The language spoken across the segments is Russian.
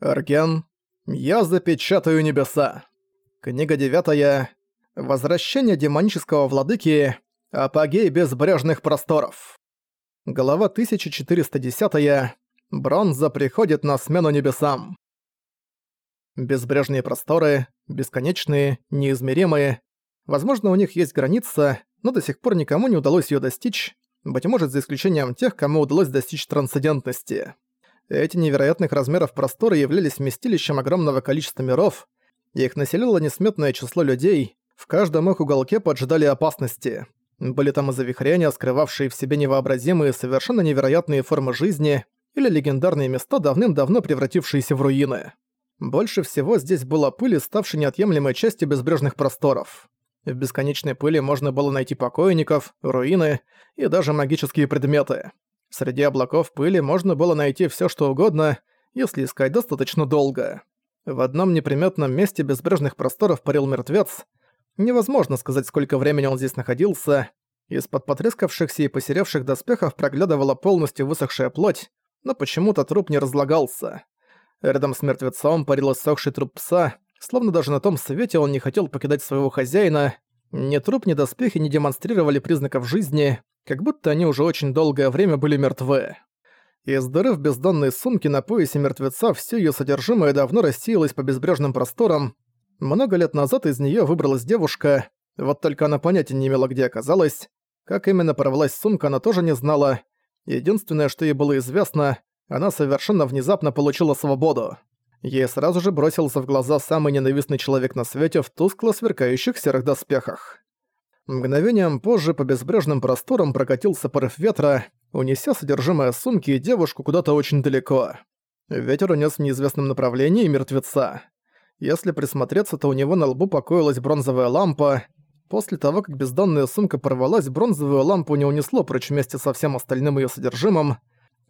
Арген. Я запечатаю небеса. Книга девятая. Возвращение демонического владыки. Апогей безбрежных просторов. Глава 1410. Бронза приходит на смену небесам. Безбрежные просторы, бесконечные, неизмеримые. Возможно, у них есть граница, но до сих пор никому не удалось её достичь, быть может, за исключением тех, кому удалось достичь трансцендентности. Эти невероятных размеров просторы являлись вместилищем огромного количества миров, их населило несметное число людей, в каждом их уголке поджидали опасности. Были там и завихрения, скрывавшие в себе невообразимые, совершенно невероятные формы жизни, или легендарные места, давным-давно превратившиеся в руины. Больше всего здесь было пыли, ставшей неотъемлемой частью безбрежных просторов. В бесконечной пыли можно было найти покойников, руины и даже магические предметы. Среди облаков пыли можно было найти всё что угодно, если искать достаточно долго. В одном неприметном месте безбрежных просторов парил мертвец. Невозможно сказать, сколько времени он здесь находился. Из-под потрескавшихся и посеревших доспехов проглядывала полностью высохшая плоть, но почему-то труп не разлагался. Рядом с мертвецом парил иссохший труп пса, словно даже на том свете он не хотел покидать своего хозяина. Ни труп, ни доспехи не демонстрировали признаков жизни, как будто они уже очень долгое время были мертвы. Из дыры в бездонной сумке на поясе мертвеца все ее содержимое давно рассеялось по безбрежным просторам. Много лет назад из нее выбралась девушка, вот только она понятия не имела, где оказалась. Как именно порвалась сумка, она тоже не знала. Единственное, что ей было известно, она совершенно внезапно получила свободу. Ей сразу же бросился в глаза самый ненавистный человек на свете в тускло сверкающих серых доспехах. Мгновением позже по безбрежным просторам прокатился порыв ветра, унеся содержимое сумки и девушку куда-то очень далеко. Ветер унес в неизвестном направлении мертвеца. Если присмотреться, то у него на лбу покоилась бронзовая лампа. После того, как бездонная сумка порвалась, бронзовую лампу не унесло прочь вместе со всем остальным ее содержимым.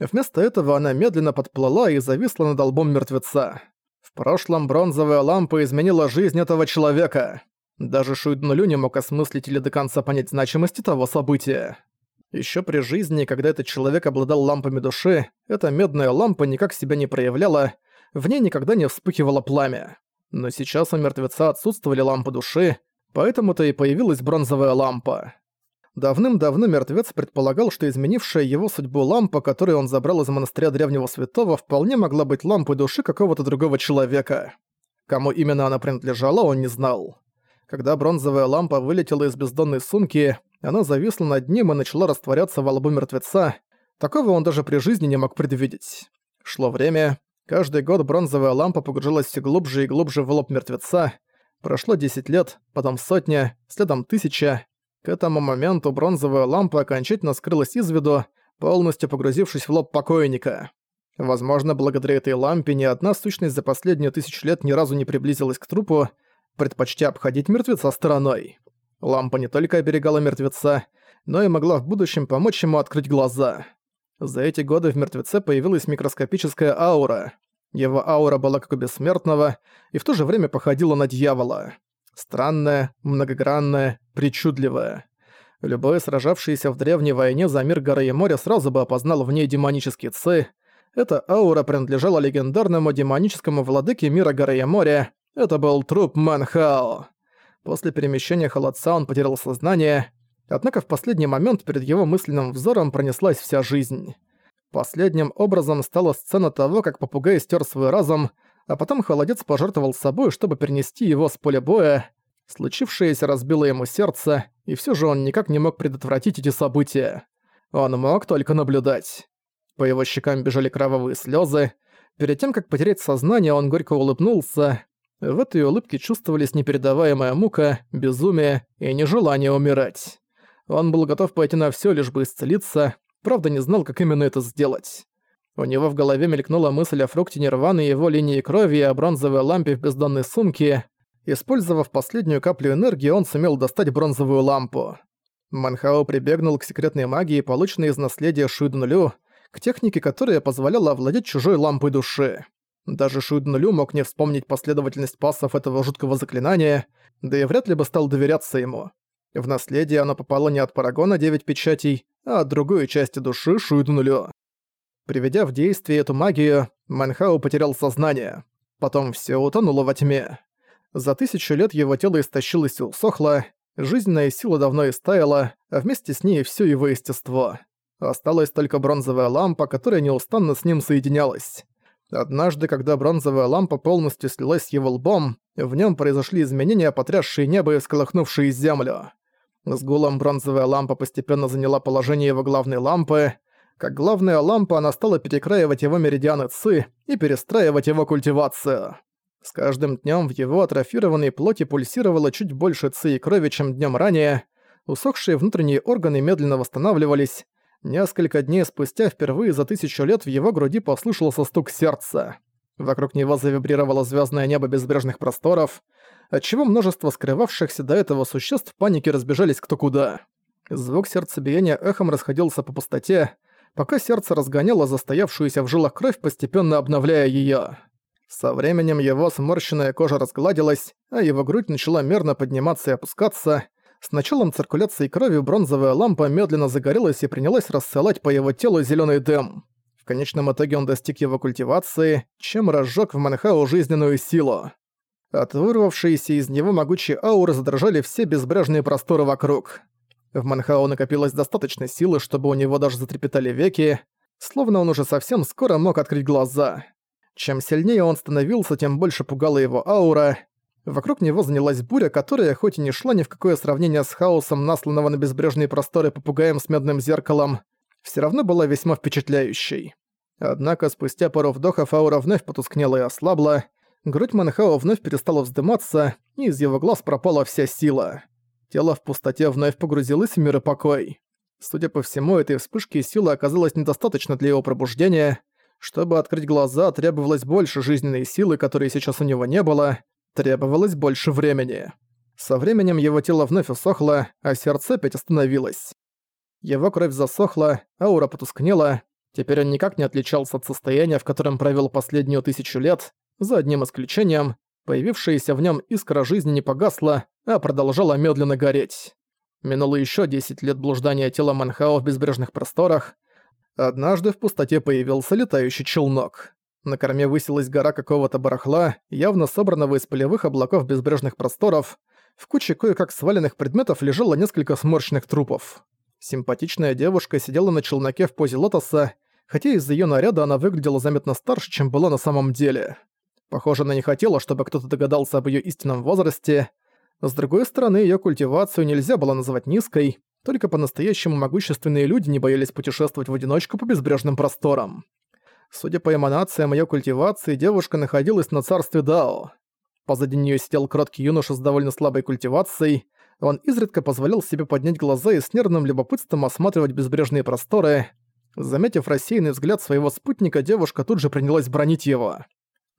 Вместо этого она медленно подплыла и зависла над лбом мертвеца. В прошлом бронзовая лампа изменила жизнь этого человека. Даже Шуйднулю не мог осмыслить или до конца понять значимости того события. Еще при жизни, когда этот человек обладал лампами души, эта медная лампа никак себя не проявляла, в ней никогда не вспыхивало пламя. Но сейчас у мертвеца отсутствовали лампы души, поэтому-то и появилась бронзовая лампа. Давным-давно мертвец предполагал, что изменившая его судьбу лампа, которую он забрал из монастыря Древнего Святого, вполне могла быть лампой души какого-то другого человека. Кому именно она принадлежала, он не знал. Когда бронзовая лампа вылетела из бездонной сумки, она зависла над ним и начала растворяться во лбу мертвеца. Такого он даже при жизни не мог предвидеть. Шло время. Каждый год бронзовая лампа погружалась все глубже и глубже в лоб мертвеца. Прошло 10 лет, потом сотня, следом тысяча. К этому моменту бронзовая лампа окончательно скрылась из виду, полностью погрузившись в лоб покойника. Возможно, благодаря этой лампе ни одна сущность за последнюю тысячу лет ни разу не приблизилась к трупу, предпочтя обходить мертвеца стороной. Лампа не только оберегала мертвеца, но и могла в будущем помочь ему открыть глаза. За эти годы в мертвеце появилась микроскопическая аура. Его аура была как у бессмертного и в то же время походила на дьявола. Странная, многогранная, причудливая. Любой сражавшийся в древней войне за мир горы и моря сразу бы опознал в ней демонический ци. Эта аура принадлежала легендарному демоническому владыке мира горы и моря, это был труп Манхао. После перемещения холодца он потерял сознание, однако в последний момент перед его мысленным взором пронеслась вся жизнь. Последним образом стала сцена того, как попугай стер свой разум, а потом холодец пожертвовал собой, чтобы перенести его с поля боя. Случившееся разбило ему сердце, и все же он никак не мог предотвратить эти события. Он мог только наблюдать. По его щекам бежали кровавые слезы. Перед тем, как потерять сознание, он горько улыбнулся. В этой улыбке чувствовались непередаваемая мука, безумие и нежелание умирать. Он был готов пойти на всё, лишь бы исцелиться, правда не знал, как именно это сделать. У него в голове мелькнула мысль о фрукте Нирваны и его линии крови и о бронзовой лампе в бездонной сумке. Использовав последнюю каплю энергии, он сумел достать бронзовую лампу. Манхао прибегнул к секретной магии, полученной из наследия Шуйднулю, к технике, которая позволяла овладеть чужой лампой души. Даже Шуйднулю мог не вспомнить последовательность пассов этого жуткого заклинания, да и вряд ли бы стал доверяться ему. В наследие оно попало не от Парагона девять печатей, а от другой части души Шуйднулю. Приведя в действие эту магию, Манхау потерял сознание. Потом все утонуло во тьме. За тысячу лет его тело истощилось и усохло, жизненная сила давно истаяла, а вместе с ней все его естество. Осталась только бронзовая лампа, которая неустанно с ним соединялась. Однажды, когда бронзовая лампа полностью слилась с его лбом, в нем произошли изменения, потрясшие небо и всколыхнувшие землю. С гулом бронзовая лампа постепенно заняла положение его главной лампы. Как главная лампа она стала перекраивать его меридианы Ци и перестраивать его культивацию. С каждым днем в его атрофированной плоти пульсировало чуть больше Ци и крови, чем днем ранее. Усохшие внутренние органы медленно восстанавливались, Несколько дней спустя впервые за тысячу лет в его груди послышался стук сердца. Вокруг него завибрировало звездное небо безбрежных просторов, отчего множество скрывавшихся до этого существ в панике разбежались кто куда. Звук сердцебиения эхом расходился по пустоте, пока сердце разгоняло застоявшуюся в жилах кровь, постепенно обновляя её. Со временем его сморщенная кожа разгладилась, а его грудь начала мерно подниматься и опускаться, с началом циркуляции крови бронзовая лампа медленно загорелась и принялась рассылать по его телу зеленый дым. В конечном итоге он достиг его культивации, чем разжег в Манхау жизненную силу. От вырвавшейся из него могучей ауры задрожали все безбрежные просторы вокруг. В Манхау накопилось достаточно силы, чтобы у него даже затрепетали веки, словно он уже совсем скоро мог открыть глаза. Чем сильнее он становился, тем больше пугала его аура, Вокруг него занялась буря, которая, хоть и не шла ни в какое сравнение с хаосом, насланного на безбрежные просторы попугаем с медным зеркалом, все равно была весьма впечатляющей. Однако спустя пару вдохов аура вновь потускнела и ослабла, грудь Манхао вновь перестала вздыматься, и из его глаз пропала вся сила. Тело в пустоте вновь погрузилось в мир и покой. Судя по всему, этой вспышки силы оказалось недостаточно для его пробуждения. Чтобы открыть глаза, требовалось больше жизненной силы, которой сейчас у него не было, Требовалось больше времени. Со временем его тело вновь усохло, а сердце опять остановилось. Его кровь засохла, аура потускнела, теперь он никак не отличался от состояния, в котором провел последнюю тысячу лет, за одним исключением, появившаяся в нем искра жизни не погасла, а продолжала медленно гореть. Минуло еще 10 лет блуждания тела Манхао в безбрежных просторах. Однажды в пустоте появился летающий челнок. На корме высилась гора какого-то барахла, явно собранного из полевых облаков безбрежных просторов. В куче кое-как сваленных предметов лежало несколько сморщенных трупов. Симпатичная девушка сидела на челноке в позе лотоса, хотя из-за её наряда она выглядела заметно старше, чем была на самом деле. Похоже, она не хотела, чтобы кто-то догадался об её истинном возрасте. С другой стороны, её культивацию нельзя было называть низкой, только по-настоящему могущественные люди не боялись путешествовать в одиночку по безбрежным просторам. Судя по эманациям её культивации, девушка находилась на царстве Дао. Позади неё сидел кроткий юноша с довольно слабой культивацией. Он изредка позволял себе поднять глаза и с нервным любопытством осматривать безбрежные просторы. Заметив рассеянный взгляд своего спутника, девушка тут же принялась бронить его.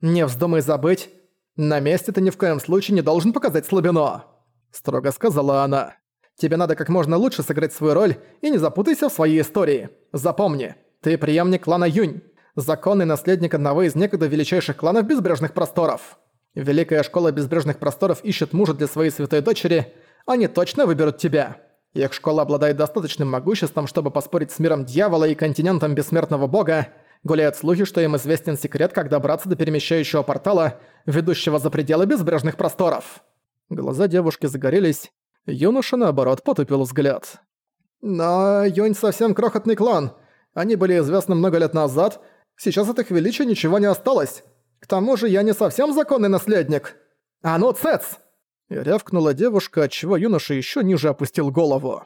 «Не вздумай забыть! На месте ты ни в коем случае не должен показать слабину!» Строго сказала она. «Тебе надо как можно лучше сыграть свою роль и не запутайся в своей истории. Запомни, ты преемник клана Юнь законный наследник одного из некогда величайших кланов безбрежных просторов. Великая школа безбрежных просторов ищет мужа для своей святой дочери, они точно выберут тебя. Их школа обладает достаточным могуществом, чтобы поспорить с миром дьявола и континентом бессмертного бога. Гуляют слухи, что им известен секрет, как добраться до перемещающего портала, ведущего за пределы безбрежных просторов. Глаза девушки загорелись, юноша, наоборот, потупил взгляд. «Но Юнь совсем крохотный клан. Они были известны много лет назад, Сейчас от их величия ничего не осталось. К тому же я не совсем законный наследник. А ну, цец!» Рявкнула девушка, отчего юноша еще ниже опустил голову.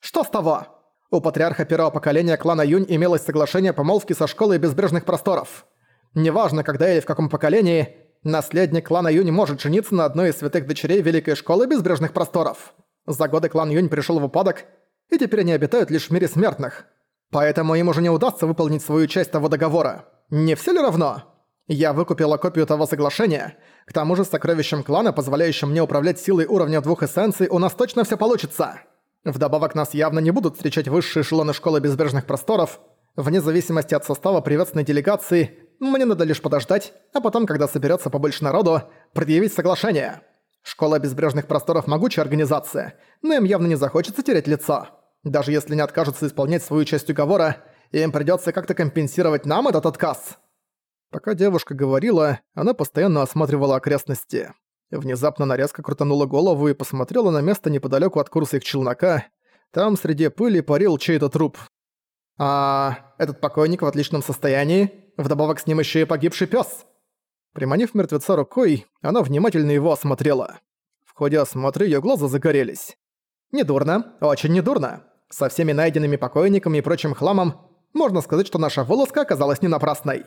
«Что с того? У патриарха первого поколения клана Юнь имелось соглашение помолвки со школой безбрежных просторов. Неважно, когда или в каком поколении, наследник клана Юнь может жениться на одной из святых дочерей Великой Школы Безбрежных Просторов. За годы клан Юнь пришел в упадок, и теперь они обитают лишь в мире смертных. Поэтому им уже не удастся выполнить свою часть того договора. Не все ли равно? Я выкупила копию того соглашения. К тому же с сокровищем клана, позволяющим мне управлять силой уровня двух эссенций, у нас точно все получится. Вдобавок нас явно не будут встречать высшие эшелоны Школы Безбрежных Просторов. Вне зависимости от состава приветственной делегации, мне надо лишь подождать, а потом, когда соберется побольше народу, предъявить соглашение. Школа Безбрежных Просторов могучая организация, но им явно не захочется терять лицо. Даже если не откажутся исполнять свою часть уговора, им придётся как-то компенсировать нам этот отказ. Пока девушка говорила, она постоянно осматривала окрестности. Внезапно она резко крутанула голову и посмотрела на место неподалеку от курса их челнока. Там среди пыли парил чей-то труп. «А этот покойник в отличном состоянии? Вдобавок с ним еще и погибший пес. Приманив мертвеца рукой, она внимательно его осмотрела. В ходе осмотра ее глаза загорелись. «Недурно, очень недурно. Со всеми найденными покойниками и прочим хламом можно сказать, что наша вылазка оказалась не напрасной».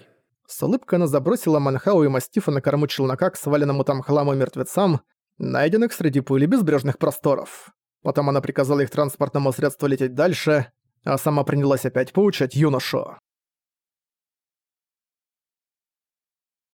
С улыбкой она забросила Манхау и Мастифа на корму челнока к сваленному там хламу мертвецам, найденных среди пыли безбрежных просторов. Потом она приказала их транспортному средству лететь дальше, а сама принялась опять поучать юношу.